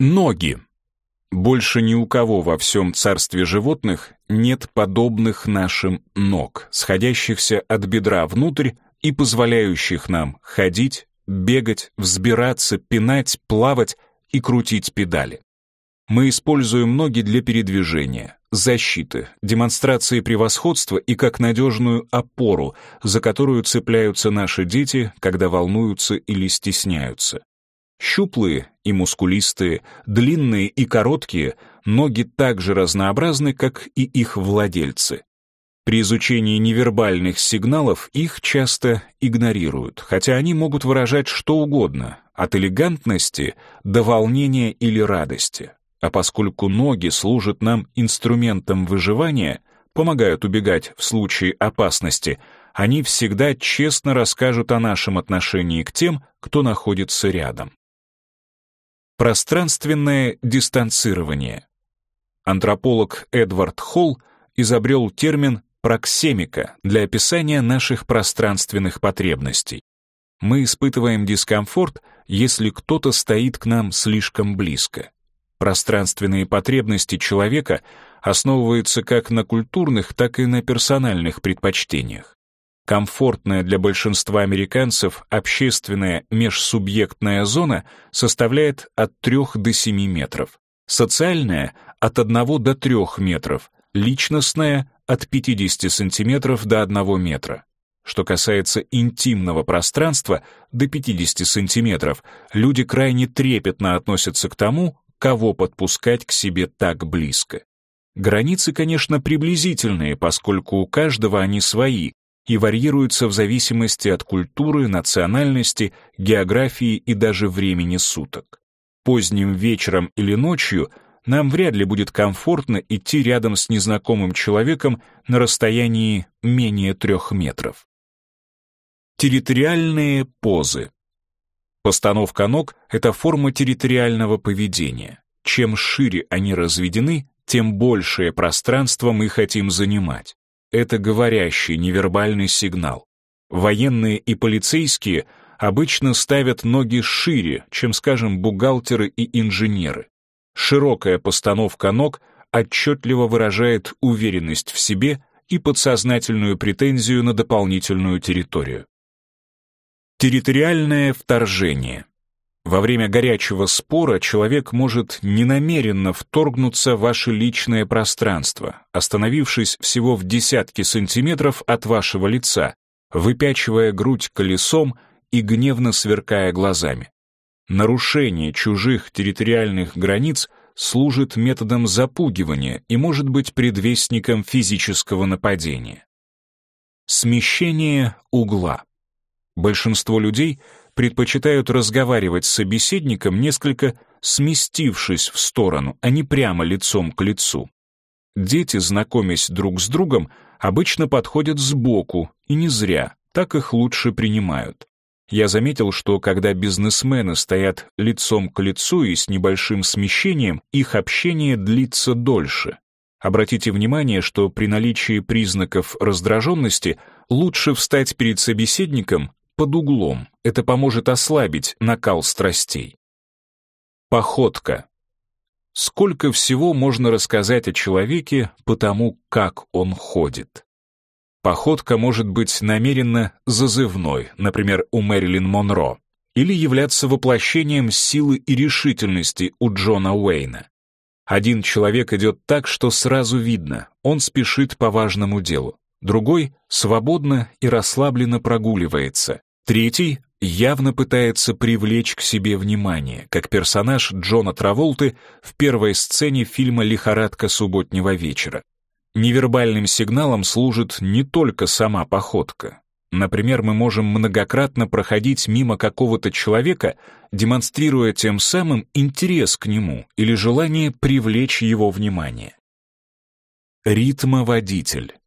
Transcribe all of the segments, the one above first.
Ноги. Больше ни у кого во всем царстве животных нет подобных нашим ног, сходящихся от бедра внутрь и позволяющих нам ходить, бегать, взбираться, пинать, плавать и крутить педали. Мы используем ноги для передвижения, защиты, демонстрации превосходства и как надежную опору, за которую цепляются наши дети, когда волнуются или стесняются. Щуплые и мускулистые, длинные и короткие, ноги так же разнообразны, как и их владельцы. При изучении невербальных сигналов их часто игнорируют, хотя они могут выражать что угодно, от элегантности до волнения или радости. А поскольку ноги служат нам инструментом выживания, помогают убегать в случае опасности, они всегда честно расскажут о нашем отношении к тем, кто находится рядом. Пространственное дистанцирование. Антрополог Эдвард Холл изобрел термин проксемика для описания наших пространственных потребностей. Мы испытываем дискомфорт, если кто-то стоит к нам слишком близко. Пространственные потребности человека основываются как на культурных, так и на персональных предпочтениях. Комфортная для большинства американцев общественная межсубъектная зона составляет от 3 до 7 метров, социальная — от 1 до 3 метров, личностная — от 50 сантиметров до 1 метра. Что касается интимного пространства, до 50 сантиметров, люди крайне трепетно относятся к тому, кого подпускать к себе так близко. Границы, конечно, приблизительные, поскольку у каждого они свои и варьируются в зависимости от культуры, национальности, географии и даже времени суток. Поздним вечером или ночью нам вряд ли будет комфортно идти рядом с незнакомым человеком на расстоянии менее трех метров. Территориальные позы. Постановка ног — это форма территориального поведения. Чем шире они разведены, тем большее пространство мы хотим занимать. Это говорящий невербальный сигнал. Военные и полицейские обычно ставят ноги шире, чем, скажем, бухгалтеры и инженеры. Широкая постановка ног отчетливо выражает уверенность в себе и подсознательную претензию на дополнительную территорию. Территориальное вторжение. Во время горячего спора человек может ненамеренно вторгнуться в ваше личное пространство, остановившись всего в десятке сантиметров от вашего лица, выпячивая грудь колесом и гневно сверкая глазами. Нарушение чужих территориальных границ служит методом запугивания и может быть предвестником физического нападения. Смещение угла. Большинство людей предпочитают разговаривать с собеседником, несколько сместившись в сторону, а не прямо лицом к лицу. Дети, знакомясь друг с другом, обычно подходят сбоку, и не зря, так их лучше принимают. Я заметил, что когда бизнесмены стоят лицом к лицу и с небольшим смещением, их общение длится дольше. Обратите внимание, что при наличии признаков раздраженности лучше встать перед собеседником под углом. Это поможет ослабить накал страстей. Походка. Сколько всего можно рассказать о человеке по тому, как он ходит. Походка может быть намеренно зазывной, например, у Мэрилин Монро, или являться воплощением силы и решительности у Джона Уэйна. Один человек идет так, что сразу видно, он спешит по важному делу. Другой свободно и расслабленно прогуливается. Третий явно пытается привлечь к себе внимание, как персонаж Джона Траволты в первой сцене фильма «Лихорадка субботнего вечера». Невербальным сигналом служит не только сама походка. Например, мы можем многократно проходить мимо какого-то человека, демонстрируя тем самым интерес к нему или желание привлечь его внимание. Ритмоводитель.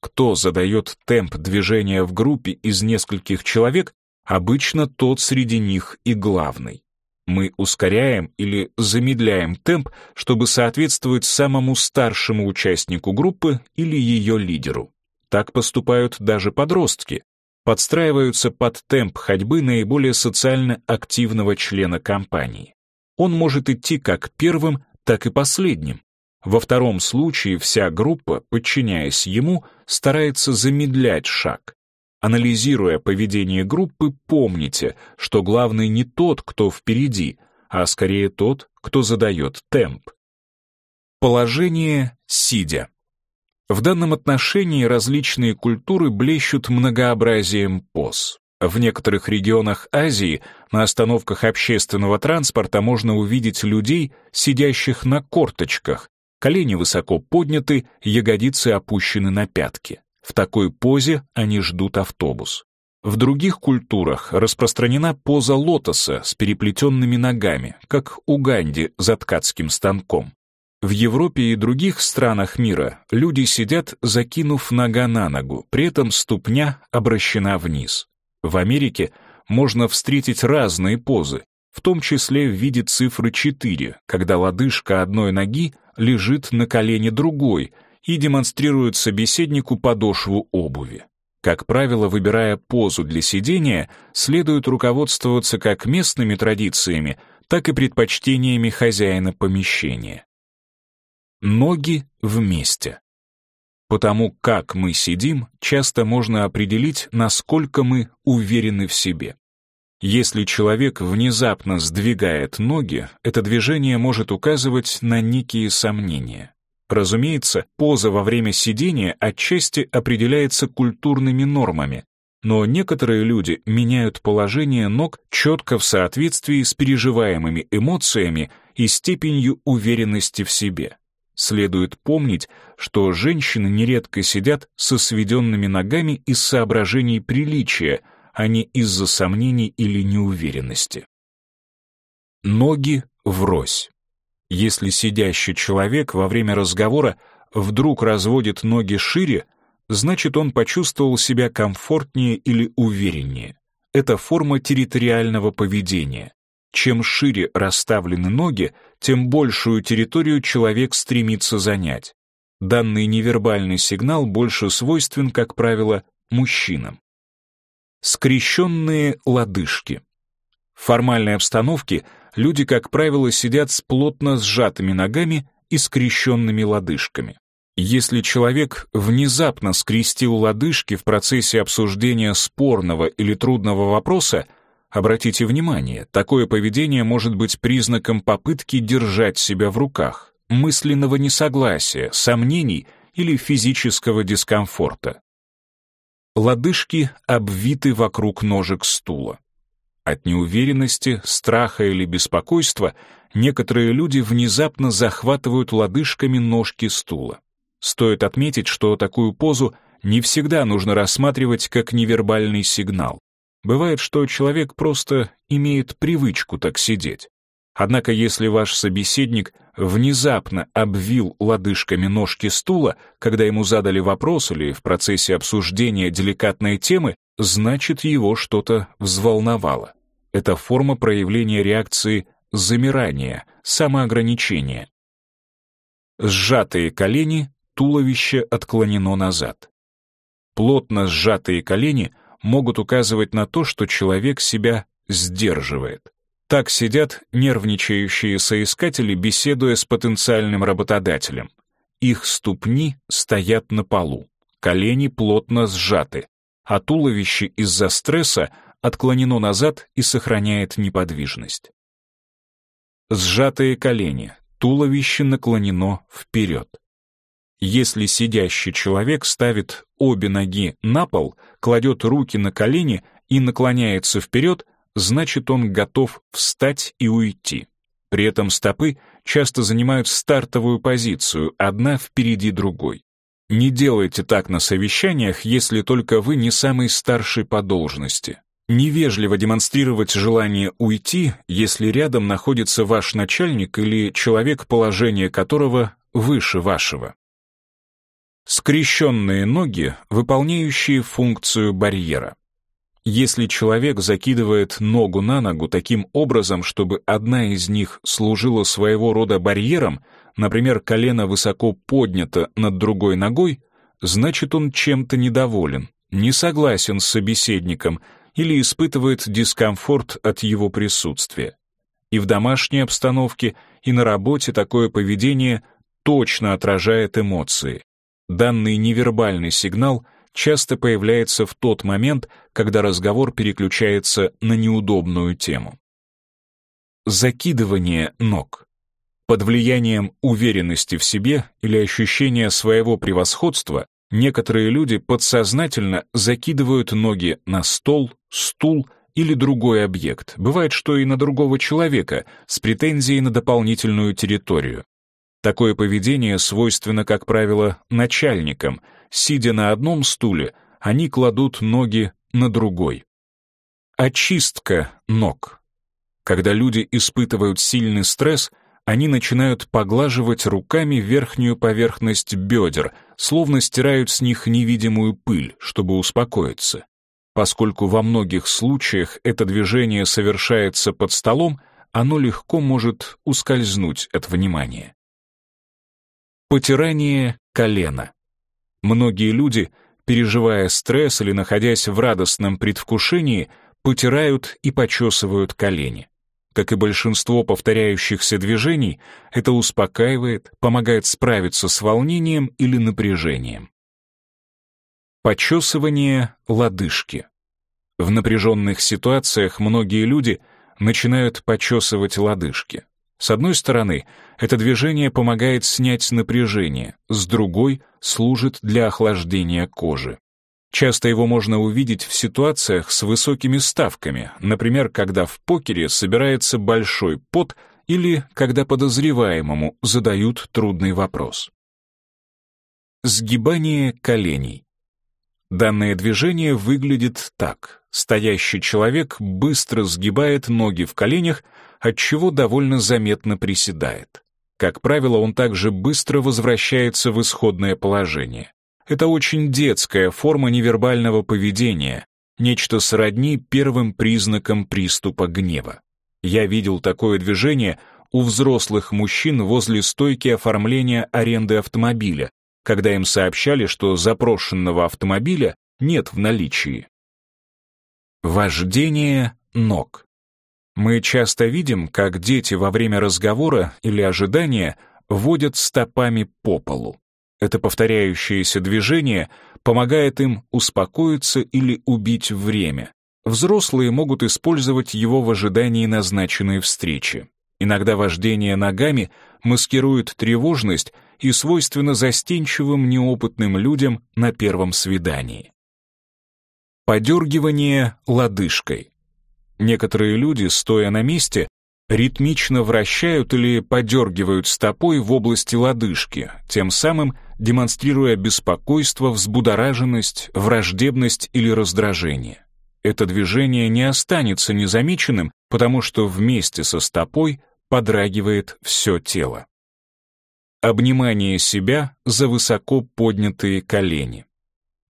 Кто задает темп движения в группе из нескольких человек, обычно тот среди них и главный. Мы ускоряем или замедляем темп, чтобы соответствовать самому старшему участнику группы или ее лидеру. Так поступают даже подростки. Подстраиваются под темп ходьбы наиболее социально активного члена компании. Он может идти как первым, так и последним. Во втором случае вся группа, подчиняясь ему, старается замедлять шаг. Анализируя поведение группы, помните, что главный не тот, кто впереди, а скорее тот, кто задает темп. Положение сидя. В данном отношении различные культуры блещут многообразием поз. В некоторых регионах Азии на остановках общественного транспорта можно увидеть людей, сидящих на корточках, колени высоко подняты, ягодицы опущены на пятки. В такой позе они ждут автобус. В других культурах распространена поза лотоса с переплетенными ногами, как у Ганди за ткацким станком. В Европе и других странах мира люди сидят, закинув нога на ногу, при этом ступня обращена вниз. В Америке можно встретить разные позы, в том числе в виде цифры 4, когда лодыжка одной ноги лежит на колене другой и демонстрирует собеседнику подошву обуви. Как правило, выбирая позу для сидения, следует руководствоваться как местными традициями, так и предпочтениями хозяина помещения. Ноги вместе. Потому как мы сидим, часто можно определить, насколько мы уверены в себе. Если человек внезапно сдвигает ноги, это движение может указывать на некие сомнения. Разумеется, поза во время сидения отчасти определяется культурными нормами, но некоторые люди меняют положение ног четко в соответствии с переживаемыми эмоциями и степенью уверенности в себе. Следует помнить, что женщины нередко сидят со сведенными ногами из соображений приличия, а не из-за сомнений или неуверенности. Ноги врозь. Если сидящий человек во время разговора вдруг разводит ноги шире, значит он почувствовал себя комфортнее или увереннее. Это форма территориального поведения. Чем шире расставлены ноги, тем большую территорию человек стремится занять. Данный невербальный сигнал больше свойствен, как правило, мужчинам. Скрещенные лодыжки. В формальной обстановке люди, как правило, сидят с плотно сжатыми ногами и скрещенными лодыжками. Если человек внезапно скрестил лодыжки в процессе обсуждения спорного или трудного вопроса, обратите внимание, такое поведение может быть признаком попытки держать себя в руках, мысленного несогласия, сомнений или физического дискомфорта. Лодыжки обвиты вокруг ножек стула. От неуверенности, страха или беспокойства некоторые люди внезапно захватывают лодыжками ножки стула. Стоит отметить, что такую позу не всегда нужно рассматривать как невербальный сигнал. Бывает, что человек просто имеет привычку так сидеть. Однако если ваш собеседник внезапно обвил лодыжками ножки стула, когда ему задали вопрос или в процессе обсуждения деликатной темы, значит, его что-то взволновало. Это форма проявления реакции замирания, самоограничения. Сжатые колени, туловище отклонено назад. Плотно сжатые колени могут указывать на то, что человек себя сдерживает. Так сидят нервничающие соискатели, беседуя с потенциальным работодателем. Их ступни стоят на полу, колени плотно сжаты, а туловище из-за стресса отклонено назад и сохраняет неподвижность. Сжатые колени, туловище наклонено вперед. Если сидящий человек ставит обе ноги на пол, кладет руки на колени и наклоняется вперед, значит он готов встать и уйти. При этом стопы часто занимают стартовую позицию, одна впереди другой. Не делайте так на совещаниях, если только вы не самый старший по должности. Невежливо демонстрировать желание уйти, если рядом находится ваш начальник или человек, положение которого выше вашего. Скрещенные ноги, выполняющие функцию барьера. Если человек закидывает ногу на ногу таким образом, чтобы одна из них служила своего рода барьером, например, колено высоко поднято над другой ногой, значит он чем-то недоволен, не согласен с собеседником или испытывает дискомфорт от его присутствия. И в домашней обстановке, и на работе такое поведение точно отражает эмоции. Данный невербальный сигнал часто появляется в тот момент, когда разговор переключается на неудобную тему. Закидывание ног. Под влиянием уверенности в себе или ощущения своего превосходства некоторые люди подсознательно закидывают ноги на стол, стул или другой объект. Бывает, что и на другого человека с претензией на дополнительную территорию. Такое поведение свойственно, как правило, начальникам. Сидя на одном стуле, они кладут ноги на другой. Очистка ног. Когда люди испытывают сильный стресс, они начинают поглаживать руками верхнюю поверхность бедер, словно стирают с них невидимую пыль, чтобы успокоиться. Поскольку во многих случаях это движение совершается под столом, оно легко может ускользнуть от внимания. Потирание колена. Многие люди, переживая стресс или находясь в радостном предвкушении, потирают и почесывают колени. Как и большинство повторяющихся движений, это успокаивает, помогает справиться с волнением или напряжением. Почесывание лодыжки. В напряженных ситуациях многие люди начинают почесывать лодыжки. С одной стороны, это движение помогает снять напряжение, с другой — служит для охлаждения кожи. Часто его можно увидеть в ситуациях с высокими ставками, например, когда в покере собирается большой пот или когда подозреваемому задают трудный вопрос. Сгибание коленей. Данное движение выглядит так. Стоящий человек быстро сгибает ноги в коленях, отчего довольно заметно приседает. Как правило, он также быстро возвращается в исходное положение. Это очень детская форма невербального поведения, нечто сродни первым признакам приступа гнева. Я видел такое движение у взрослых мужчин возле стойки оформления аренды автомобиля, когда им сообщали, что запрошенного автомобиля нет в наличии. Вождение ног. Мы часто видим, как дети во время разговора или ожидания водят стопами по полу. Это повторяющееся движение помогает им успокоиться или убить время. Взрослые могут использовать его в ожидании назначенной встречи. Иногда вождение ногами маскирует тревожность и свойственно застенчивым неопытным людям на первом свидании. Подергивание лодыжкой. Некоторые люди, стоя на месте, ритмично вращают или подергивают стопой в области лодыжки, тем самым демонстрируя беспокойство, взбудораженность, враждебность или раздражение. Это движение не останется незамеченным, потому что вместе со стопой подрагивает все тело. Обнимание себя за высоко поднятые колени.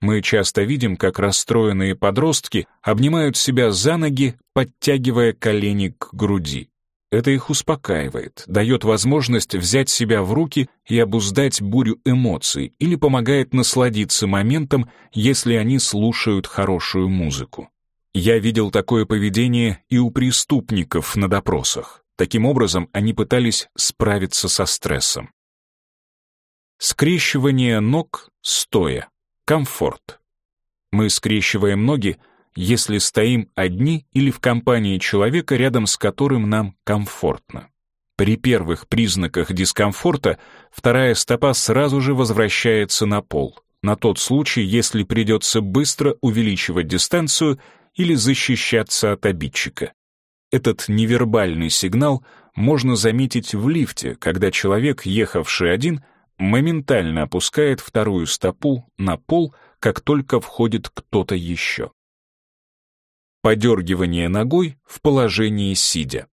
Мы часто видим, как расстроенные подростки обнимают себя за ноги, подтягивая колени к груди. Это их успокаивает, дает возможность взять себя в руки и обуздать бурю эмоций или помогает насладиться моментом, если они слушают хорошую музыку. Я видел такое поведение и у преступников на допросах. Таким образом, они пытались справиться со стрессом. Скрещивание ног стоя. Комфорт. Мы скрещиваем ноги, если стоим одни или в компании человека, рядом с которым нам комфортно. При первых признаках дискомфорта вторая стопа сразу же возвращается на пол, на тот случай, если придется быстро увеличивать дистанцию или защищаться от обидчика. Этот невербальный сигнал можно заметить в лифте, когда человек, ехавший один, моментально опускает вторую стопу на пол, как только входит кто-то еще подергивание ногой в положении сидя.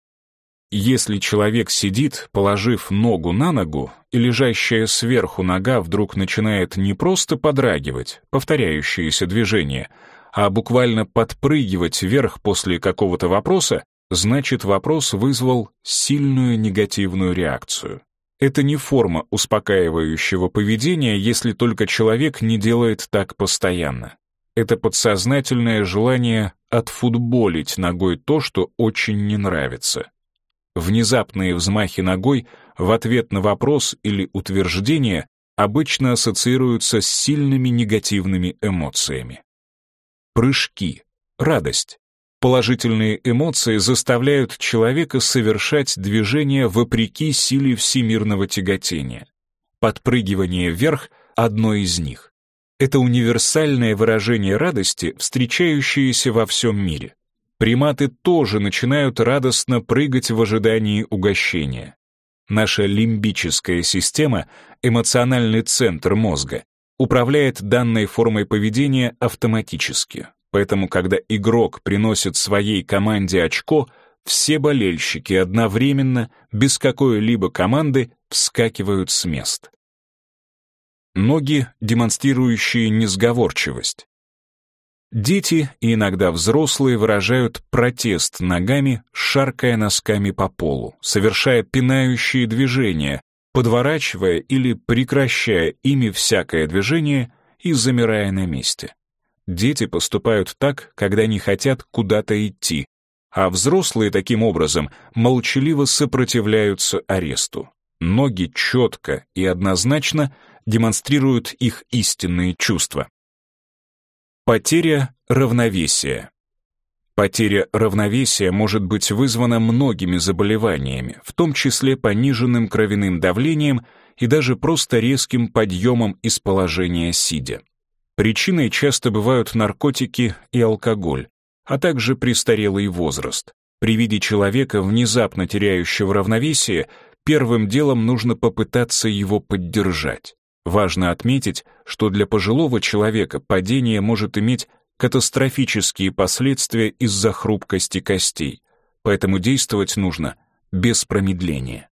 Если человек сидит, положив ногу на ногу, и лежащая сверху нога вдруг начинает не просто подрагивать, повторяющееся движение, а буквально подпрыгивать вверх после какого-то вопроса, значит вопрос вызвал сильную негативную реакцию. Это не форма успокаивающего поведения, если только человек не делает так постоянно это подсознательное желание отфутболить ногой то, что очень не нравится. Внезапные взмахи ногой в ответ на вопрос или утверждение обычно ассоциируются с сильными негативными эмоциями. Прыжки, радость. Положительные эмоции заставляют человека совершать движения вопреки силе всемирного тяготения. Подпрыгивание вверх — одно из них. Это универсальное выражение радости, встречающееся во всем мире. Приматы тоже начинают радостно прыгать в ожидании угощения. Наша лимбическая система, эмоциональный центр мозга, управляет данной формой поведения автоматически. Поэтому, когда игрок приносит своей команде очко, все болельщики одновременно, без какой-либо команды, вскакивают с мест. Ноги, демонстрирующие несговорчивость. Дети и иногда взрослые выражают протест ногами, шаркая носками по полу, совершая пинающие движения, подворачивая или прекращая ими всякое движение и замирая на месте. Дети поступают так, когда не хотят куда-то идти, а взрослые таким образом молчаливо сопротивляются аресту. Ноги четко и однозначно демонстрируют их истинные чувства. Потеря равновесия. Потеря равновесия может быть вызвана многими заболеваниями, в том числе пониженным кровяным давлением и даже просто резким подъемом из положения сидя. Причиной часто бывают наркотики и алкоголь, а также престарелый возраст. При виде человека, внезапно теряющего равновесие, первым делом нужно попытаться его поддержать. Важно отметить, что для пожилого человека падение может иметь катастрофические последствия из-за хрупкости костей, поэтому действовать нужно без промедления.